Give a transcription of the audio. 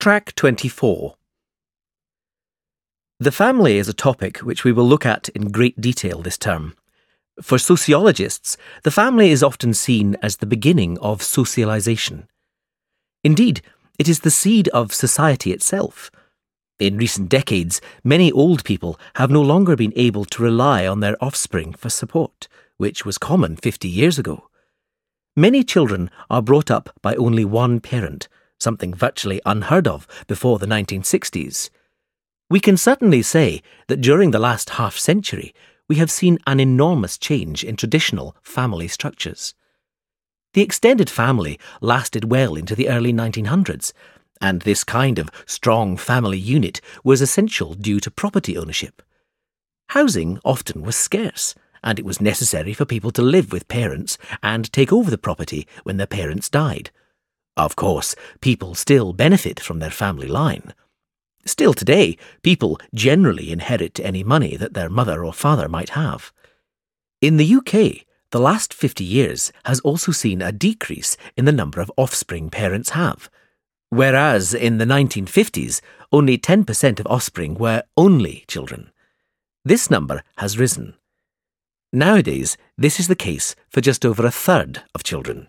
Track 24. The family is a topic which we will look at in great detail this term. For sociologists, the family is often seen as the beginning of socialization. Indeed, it is the seed of society itself. In recent decades, many old people have no longer been able to rely on their offspring for support, which was common 50 years ago. Many children are brought up by only one parent, something virtually unheard of before the 1960s. We can certainly say that during the last half century, we have seen an enormous change in traditional family structures. The extended family lasted well into the early 1900s, and this kind of strong family unit was essential due to property ownership. Housing often was scarce, and it was necessary for people to live with parents and take over the property when their parents died. Of course, people still benefit from their family line. Still today, people generally inherit any money that their mother or father might have. In the UK, the last 50 years has also seen a decrease in the number of offspring parents have, whereas in the 1950s, only 10% of offspring were only children. This number has risen. Nowadays, this is the case for just over a third of children.